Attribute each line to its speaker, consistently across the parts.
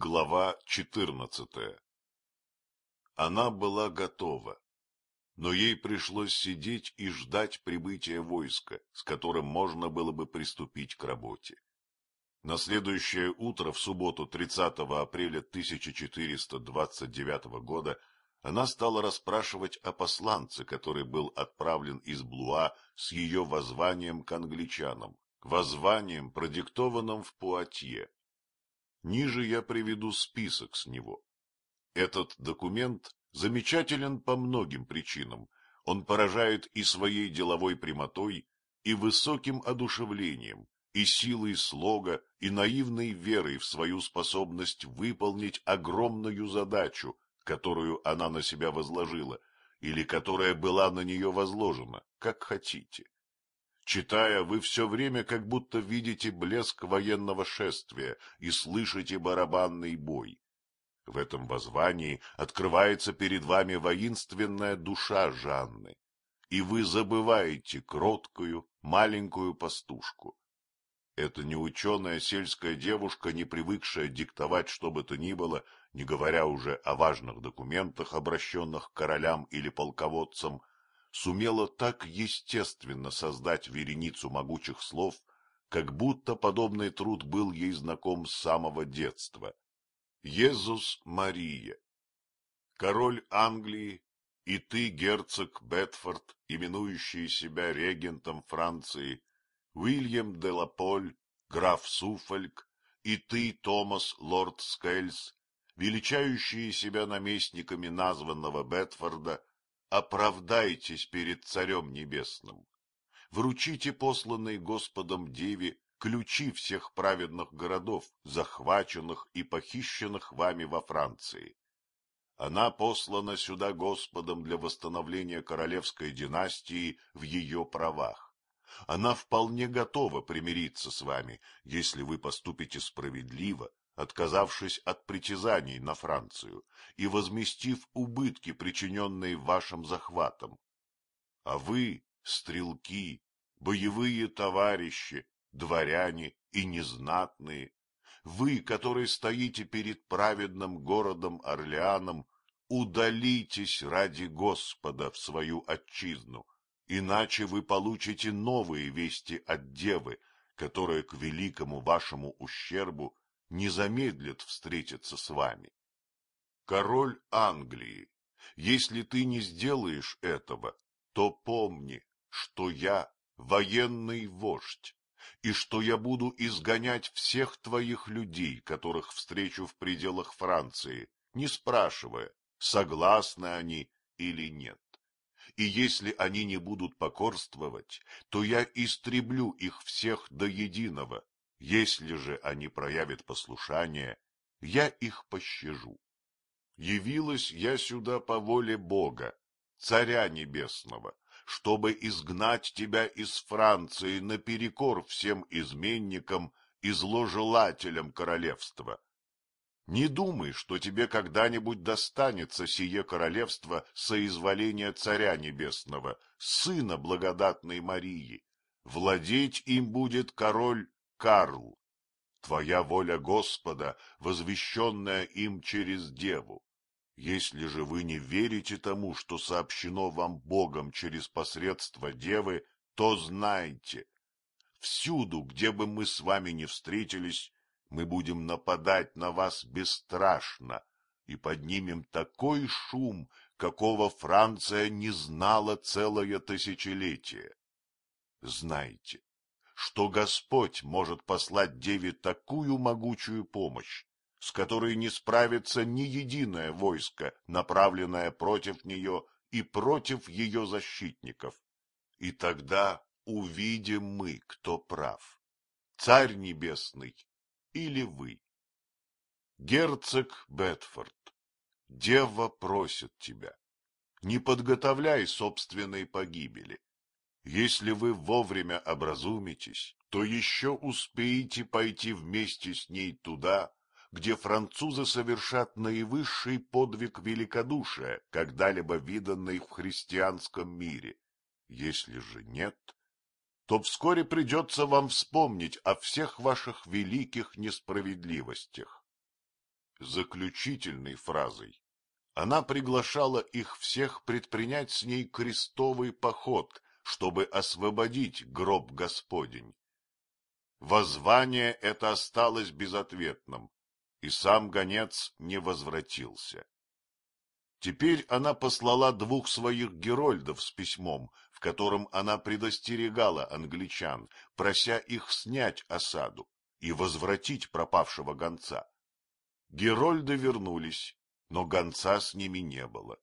Speaker 1: Глава четырнадцатая Она была готова, но ей пришлось сидеть и ждать прибытия войска, с которым можно было бы приступить к работе. На следующее утро, в субботу 30 апреля 1429 года, она стала расспрашивать о посланце, который был отправлен из Блуа с ее воззванием к англичанам, воззванием, продиктованным в Пуатье. Ниже я приведу список с него. Этот документ замечателен по многим причинам. Он поражает и своей деловой прямотой, и высоким одушевлением, и силой слога, и наивной верой в свою способность выполнить огромную задачу, которую она на себя возложила, или которая была на нее возложена, как хотите. Читая, вы все время как будто видите блеск военного шествия и слышите барабанный бой. В этом воззвании открывается перед вами воинственная душа Жанны, и вы забываете кроткую, маленькую пастушку. Эта неученая сельская девушка, не привыкшая диктовать что бы то ни было, не говоря уже о важных документах, обращенных к королям или полководцам, сумела так естественно создать вереницу могучих слов, как будто подобный труд был ей знаком с самого детства. Иисус Мария, король Англии и ты, герцог Бетфорд, именующий себя регентом Франции, Уильям де Лаполь, граф Суфольк, и ты, Томас лорд Скельс, величающие себя наместниками названного Бетфорда, оправдайтесь перед Царем Небесным. Вручите посланной Господом Деве ключи всех праведных городов, захваченных и похищенных вами во Франции. Она послана сюда Господом для восстановления королевской династии в ее правах. Она вполне готова примириться с вами, если вы поступите справедливо отказавшись от притязаний на Францию и возместив убытки, причиненные вашим захватом. А вы, стрелки, боевые товарищи, дворяне и незнатные, вы, которые стоите перед праведным городом Орлеаном, удалитесь ради Господа в свою отчизну, иначе вы получите новые вести от Девы, которая к великому вашему ущербу не замедлит встретиться с вами. Король Англии, если ты не сделаешь этого, то помни, что я военный вождь, и что я буду изгонять всех твоих людей, которых встречу в пределах Франции, не спрашивая, согласны они или нет. И если они не будут покорствовать, то я истреблю их всех до единого, если же они проявят послушание, я их пощажу. Явилась я сюда по воле Бога, Царя Небесного, чтобы изгнать тебя из Франции наперекор всем изменникам и зложелателям королевства. Не думай, что тебе когда-нибудь достанется сие королевство соизволения Царя Небесного, сына благодатной Марии. Владеть им будет король Карл, твоя воля Господа, возвещенная им через Деву. Если же вы не верите тому, что сообщено вам Богом через посредство Девы, то знайте, всюду, где бы мы с вами не встретились, мы будем нападать на вас бесстрашно и поднимем такой шум, какого Франция не знала целое тысячелетие. Знайте, что Господь может послать Деве такую могучую помощь, с которой не справится ни единое войско, направленное против нее и против ее защитников. И тогда увидим мы, кто прав, Царь Небесный или вы. Герцог Бетфорд, Дева просит тебя, не подготовляй собственной погибели. Если вы вовремя образумитесь, то еще успеете пойти вместе с ней туда, где французы совершат наивысший подвиг великодушия, когда-либо виданный в христианском мире. Если же нет, то вскоре придется вам вспомнить о всех ваших великих несправедливостях. заключительной фразой она приглашала их всех предпринять с ней крестовый поход, чтобы освободить гроб Господень. Воззвание это осталось безответным, и сам гонец не возвратился. Теперь она послала двух своих герольдов с письмом, в котором она предостерегала англичан, прося их снять осаду и возвратить пропавшего гонца. Герольды вернулись, но гонца с ними не было.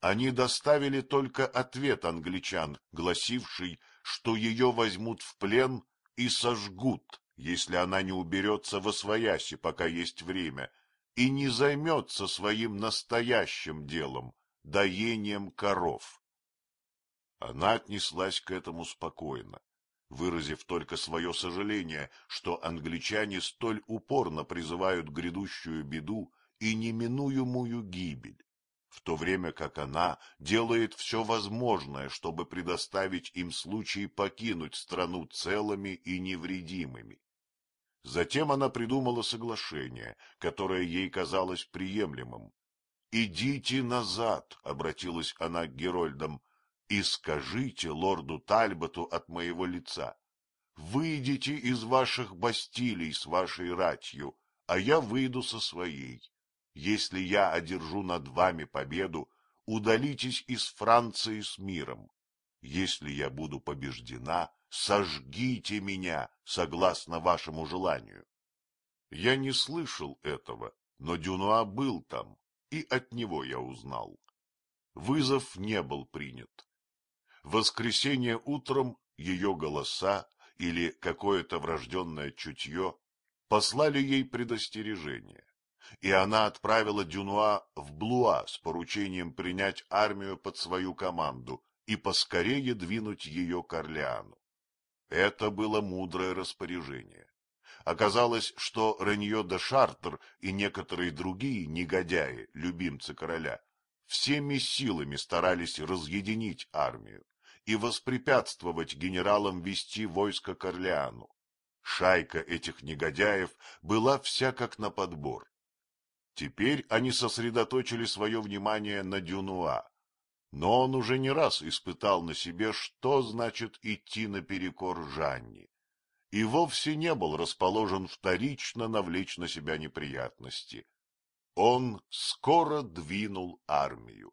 Speaker 1: Они доставили только ответ англичан, гласивший, что ее возьмут в плен и сожгут, если она не уберется во свояси, пока есть время, и не займется своим настоящим делом — доением коров. Она отнеслась к этому спокойно, выразив только свое сожаление, что англичане столь упорно призывают грядущую беду и неминуемую гибель, в то время как она делает все возможное, чтобы предоставить им случай покинуть страну целыми и невредимыми. Затем она придумала соглашение, которое ей казалось приемлемым. «Идите назад», — обратилась она к Герольдам, — «и скажите лорду Тальботу от моего лица, выйдите из ваших бастилий с вашей ратью, а я выйду со своей. Если я одержу над вами победу, удалитесь из Франции с миром. Если я буду побеждена, сожгите меня, согласно вашему желанию. Я не слышал этого, но Дюнуа был там, и от него я узнал. Вызов не был принят. Воскресенье утром ее голоса или какое-то врожденное чутье послали ей предостережение и она отправила Дюнуа в Блуа с поручением принять армию под свою команду и поскорее двинуть ее к Орлеану. Это было мудрое распоряжение. Оказалось, что Ренье де Шартер и некоторые другие негодяи, любимцы короля, всеми силами старались разъединить армию и воспрепятствовать генералам вести войско к Орлеану. Шайка этих негодяев была вся как на подбор. Теперь они сосредоточили свое внимание на Дюнуа, но он уже не раз испытал на себе, что значит идти наперекор Жанни, и вовсе не был расположен вторично навлечь на себя неприятности. Он скоро двинул армию.